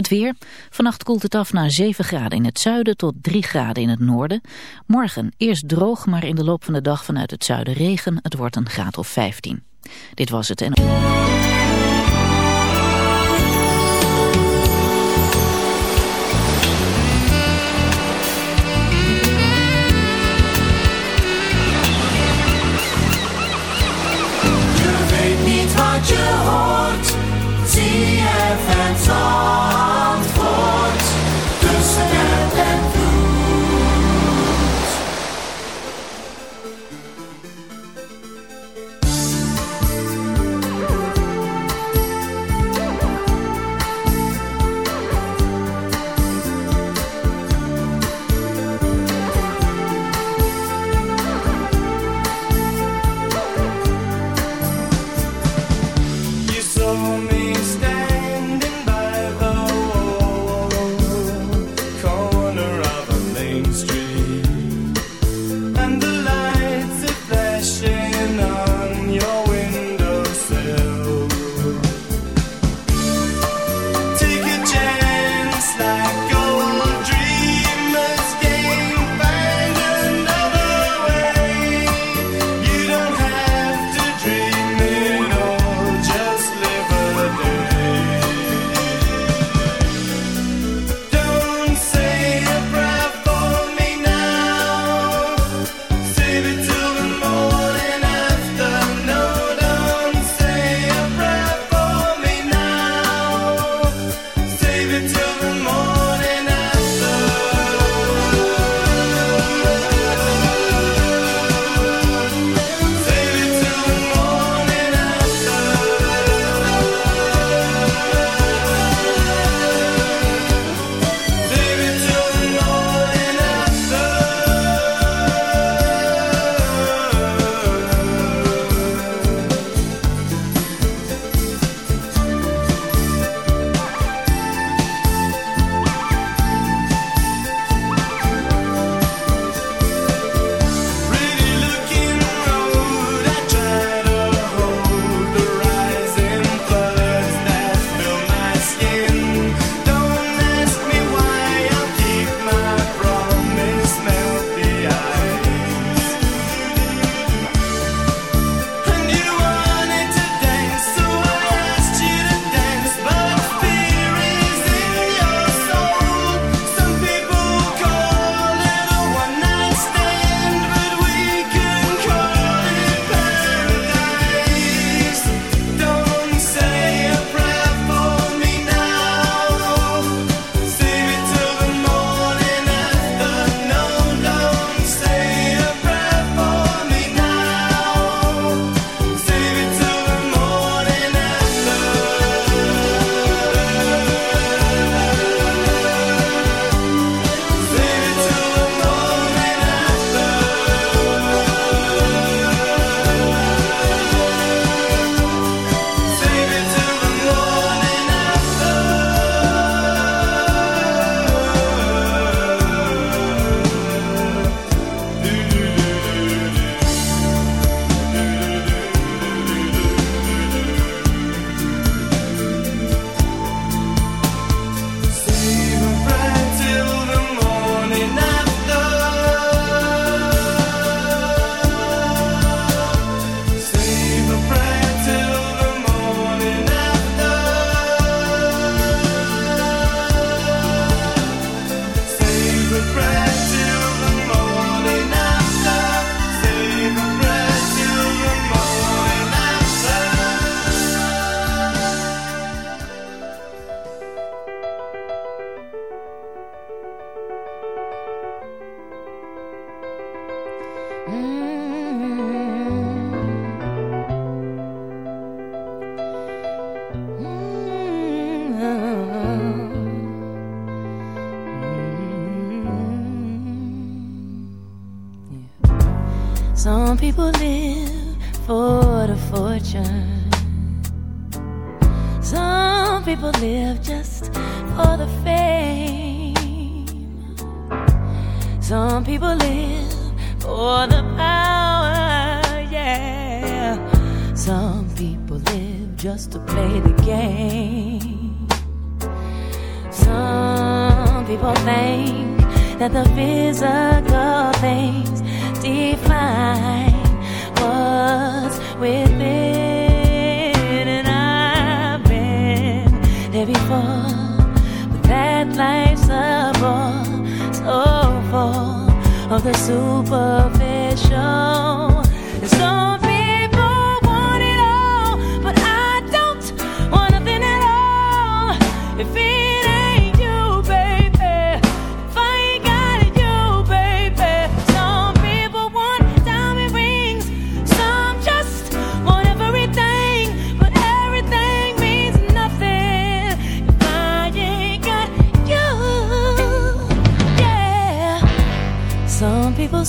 Het weer. Vannacht koelt het af naar 7 graden in het zuiden tot 3 graden in het noorden. Morgen eerst droog, maar in de loop van de dag vanuit het zuiden regen. Het wordt een graad of 15. Dit was het en...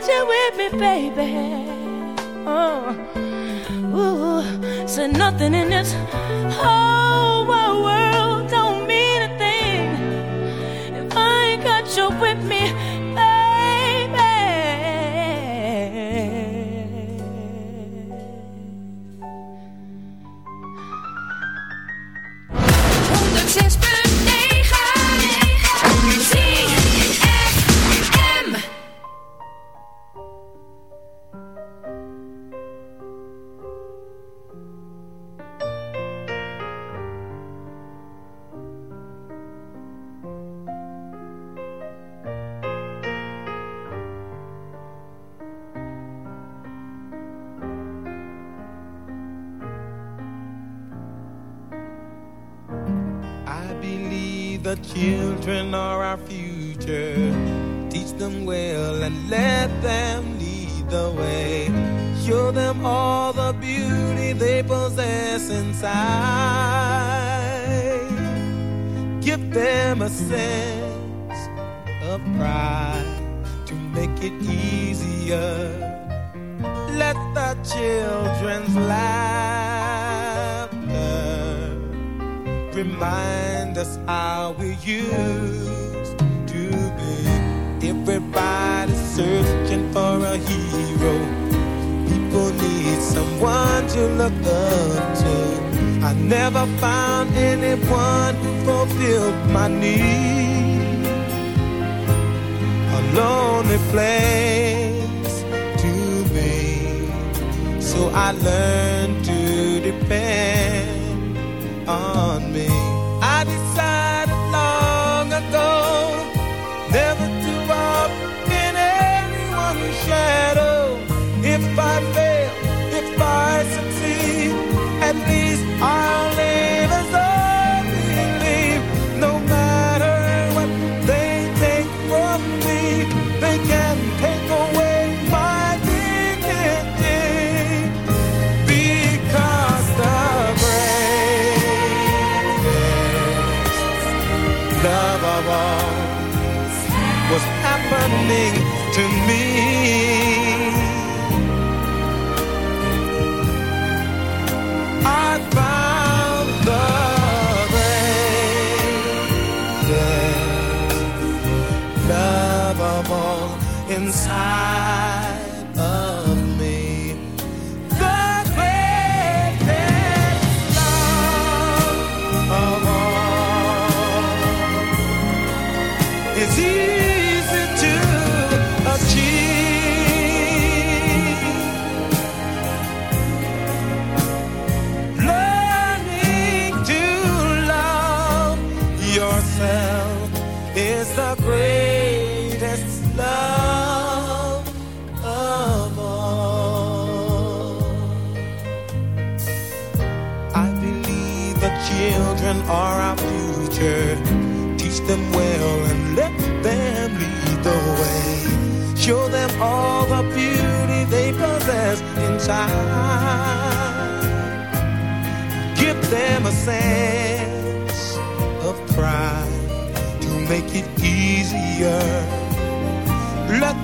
that You with me, baby. Oh, ooh, said nothing in this whole. Oh.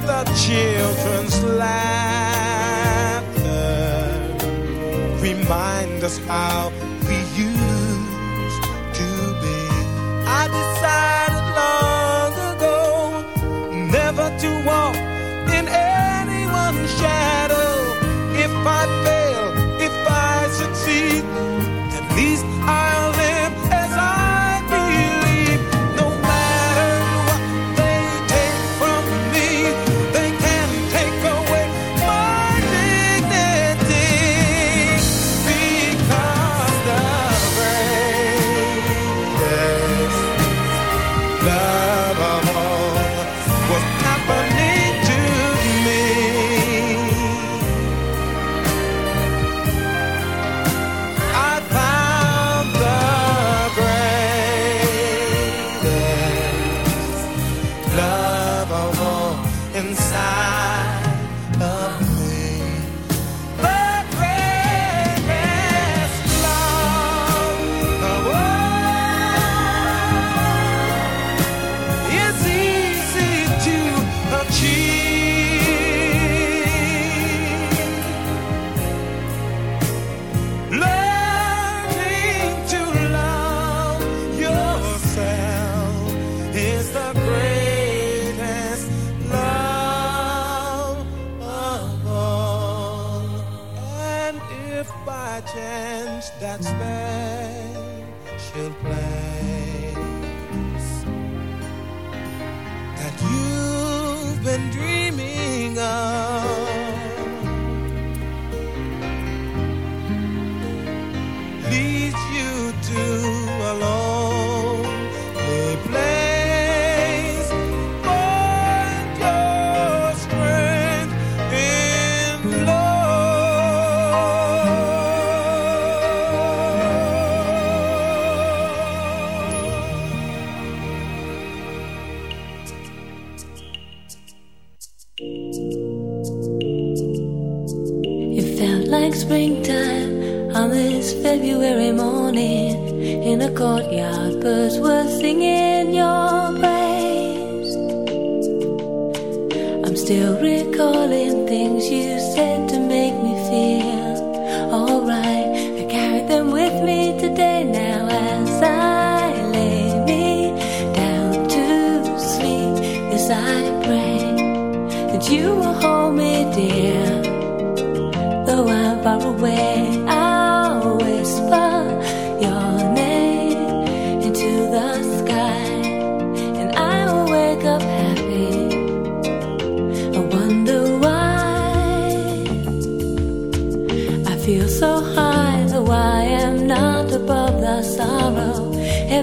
the children's laughter. Remind us how leads you to a alone. courtyard, birds were singing your praise. I'm still recalling things you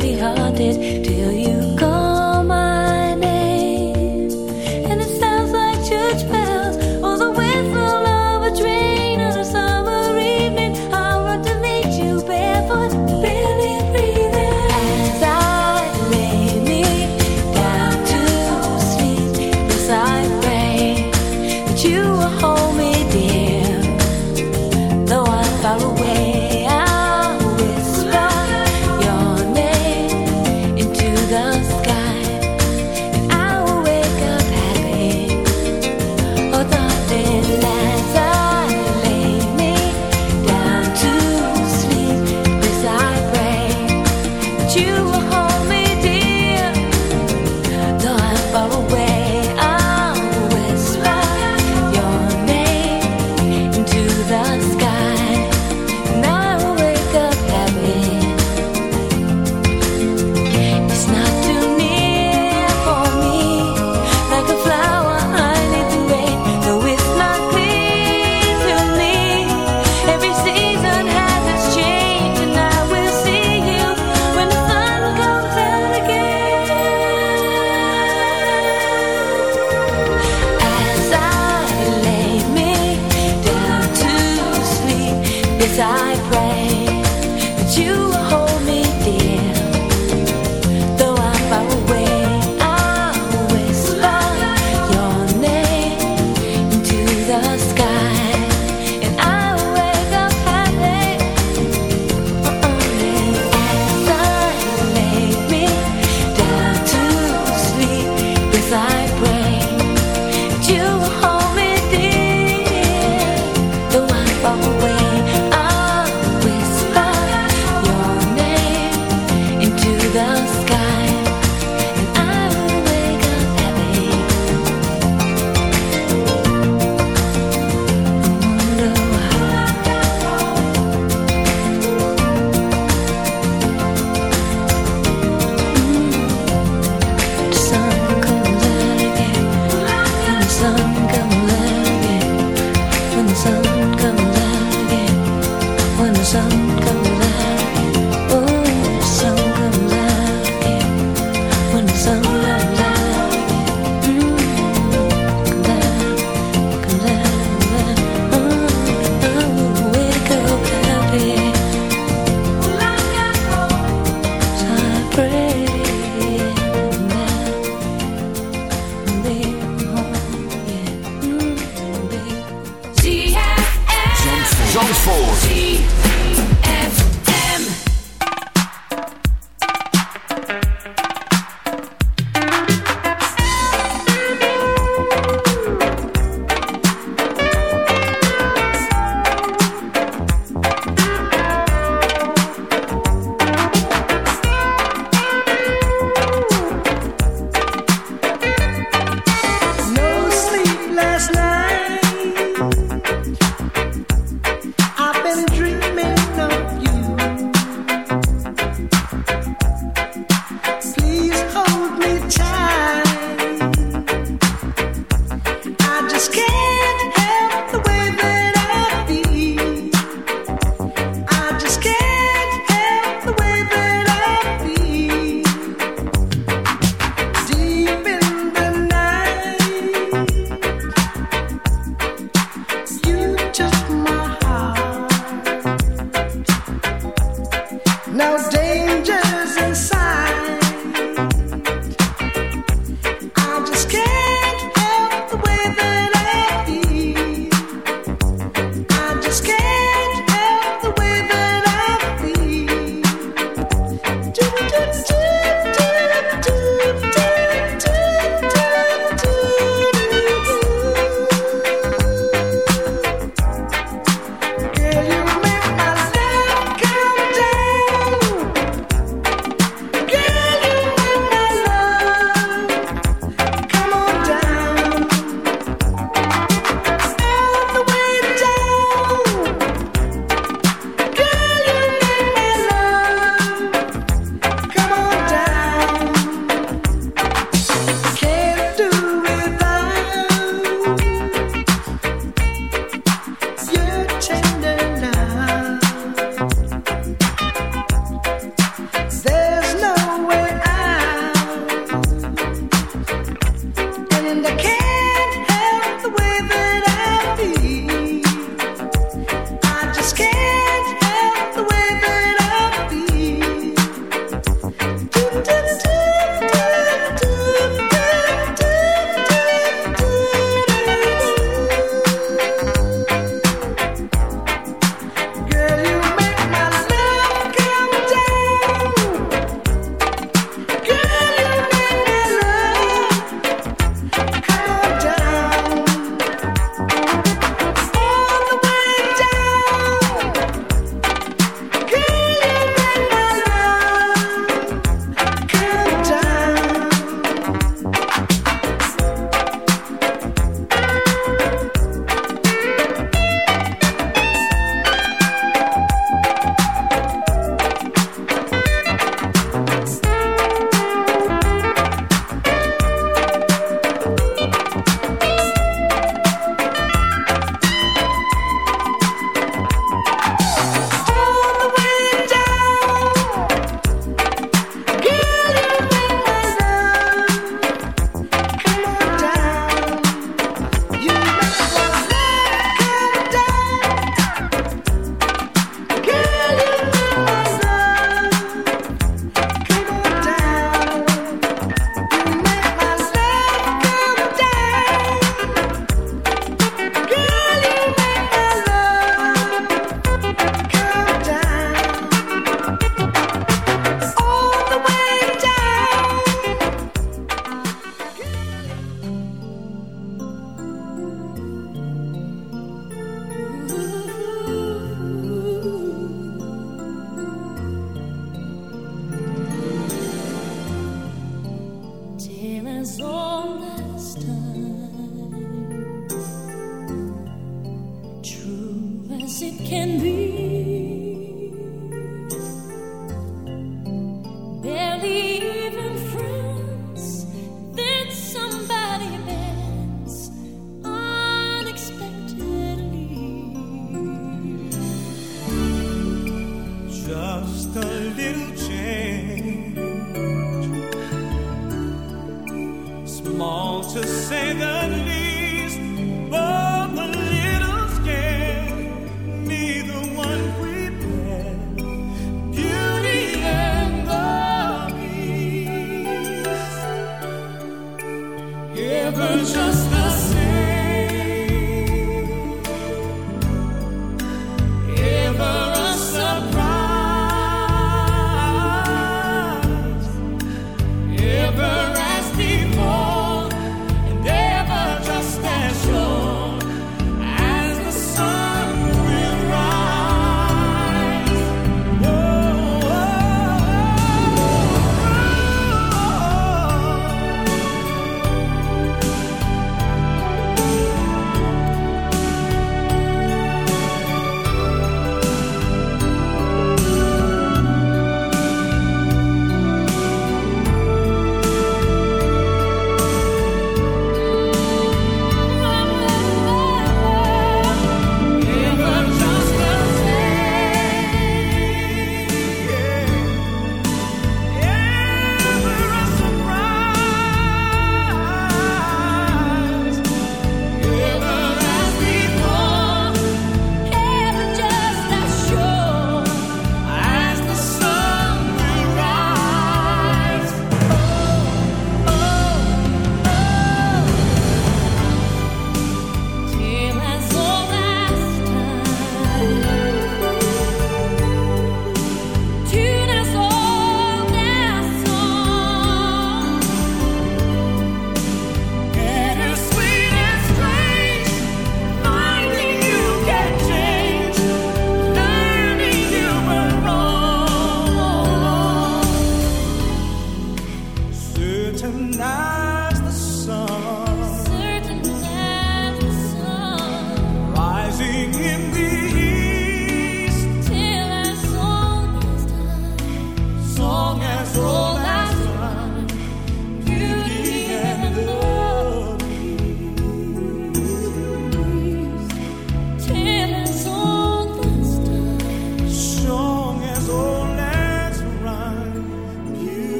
heavy hearted.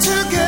together.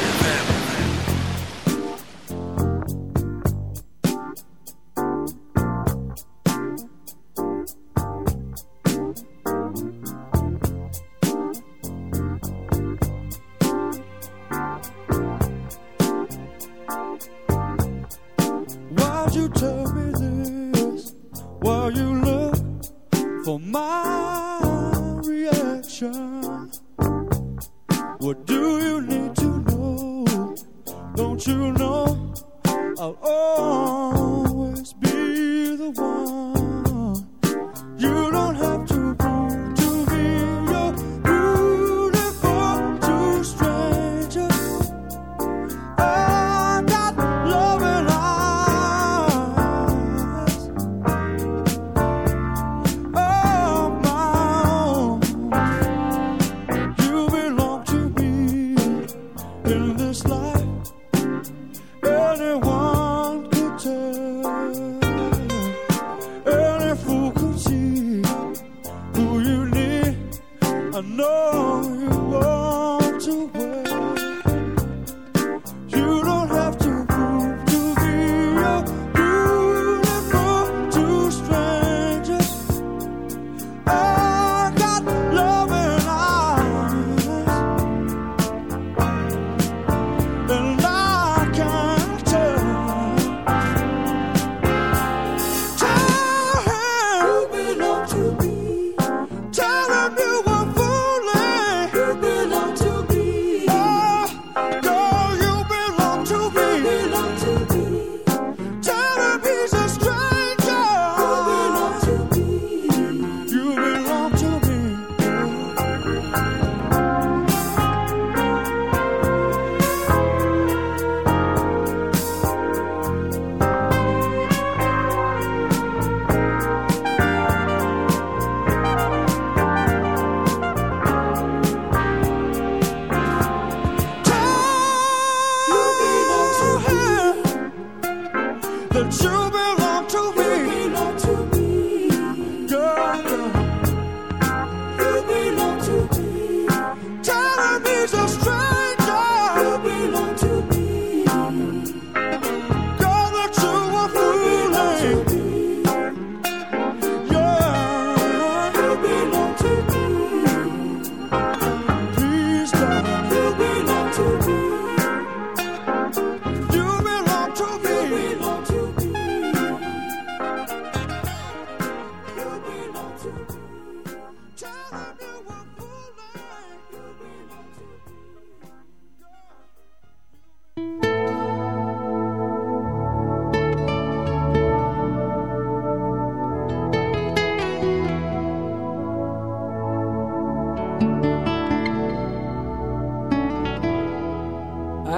know.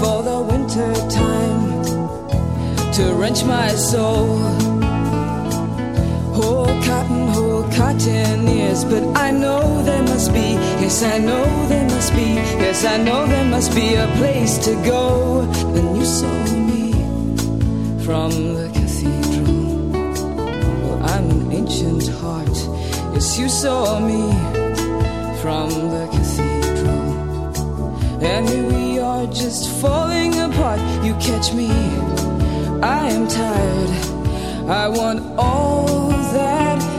for the winter time to wrench my soul. Whole cotton, whole cotton ears, but I know there must be, yes, I know there must be, yes, I know there must be a place to go. Then you saw me from the cathedral. Well, I'm an ancient heart, yes, you saw me from the cathedral. And here we are just falling apart. You catch me, I am tired. I want all that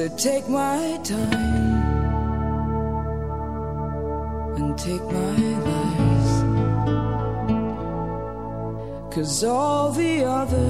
So take my time and take my lies. Cause all the others,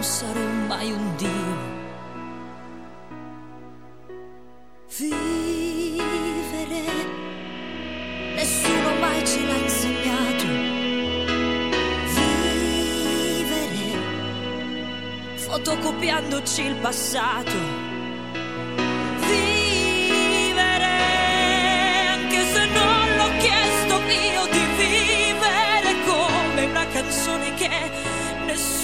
non sarò mai un dio. Vivere, nessuno mai ce l'ha insegnato. Vivere, fotocopiandoci il passato. Vivere, anche se non l'ho chiesto io di vivere come una canzone che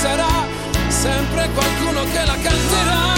sarà sempre qualcuno che la canterà.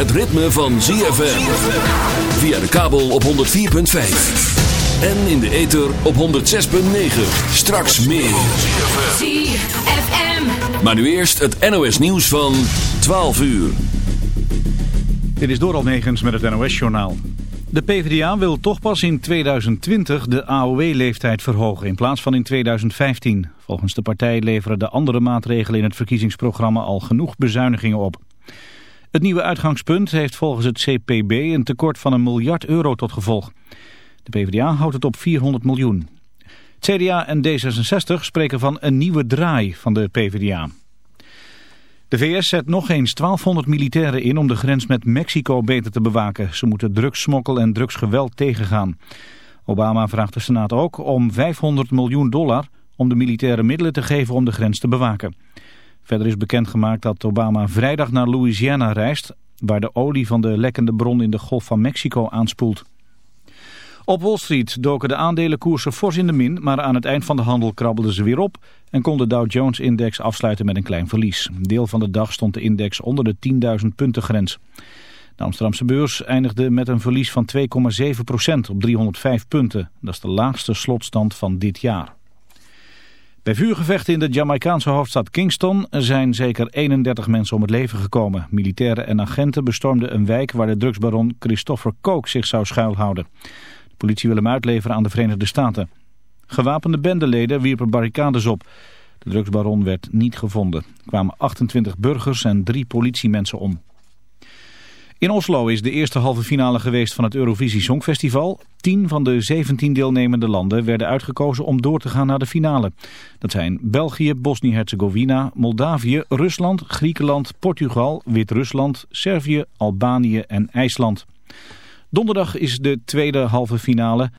Het ritme van ZFM. Via de kabel op 104.5. En in de ether op 106.9. Straks meer. ZFM. Maar nu eerst het NOS nieuws van 12 uur. Dit is Doral Negens met het NOS-journaal. De PvdA wil toch pas in 2020 de AOW-leeftijd verhogen in plaats van in 2015. Volgens de partij leveren de andere maatregelen in het verkiezingsprogramma al genoeg bezuinigingen op. Het nieuwe uitgangspunt heeft volgens het CPB een tekort van een miljard euro tot gevolg. De PvdA houdt het op 400 miljoen. CDA en D66 spreken van een nieuwe draai van de PvdA. De VS zet nog eens 1200 militairen in om de grens met Mexico beter te bewaken. Ze moeten drugssmokkel en drugsgeweld tegengaan. Obama vraagt de Senaat ook om 500 miljoen dollar om de militaire middelen te geven om de grens te bewaken. Verder is bekendgemaakt dat Obama vrijdag naar Louisiana reist... waar de olie van de lekkende bron in de Golf van Mexico aanspoelt. Op Wall Street doken de aandelenkoersen fors in de min... maar aan het eind van de handel krabbelden ze weer op... en kon de Dow Jones-index afsluiten met een klein verlies. Deel van de dag stond de index onder de 10.000 punten grens. De Amsterdamse beurs eindigde met een verlies van 2,7% op 305 punten. Dat is de laagste slotstand van dit jaar. Bij vuurgevechten in de Jamaicaanse hoofdstad Kingston zijn zeker 31 mensen om het leven gekomen. Militairen en agenten bestormden een wijk waar de drugsbaron Christopher Koch zich zou schuilhouden. De politie wil hem uitleveren aan de Verenigde Staten. Gewapende bendeleden wierpen barricades op. De drugsbaron werd niet gevonden. Er kwamen 28 burgers en drie politiemensen om. In Oslo is de eerste halve finale geweest van het Eurovisie Songfestival. Tien van de 17 deelnemende landen werden uitgekozen om door te gaan naar de finale. Dat zijn België, Bosnië-Herzegovina, Moldavië, Rusland, Griekenland, Portugal, Wit-Rusland, Servië, Albanië en IJsland. Donderdag is de tweede halve finale.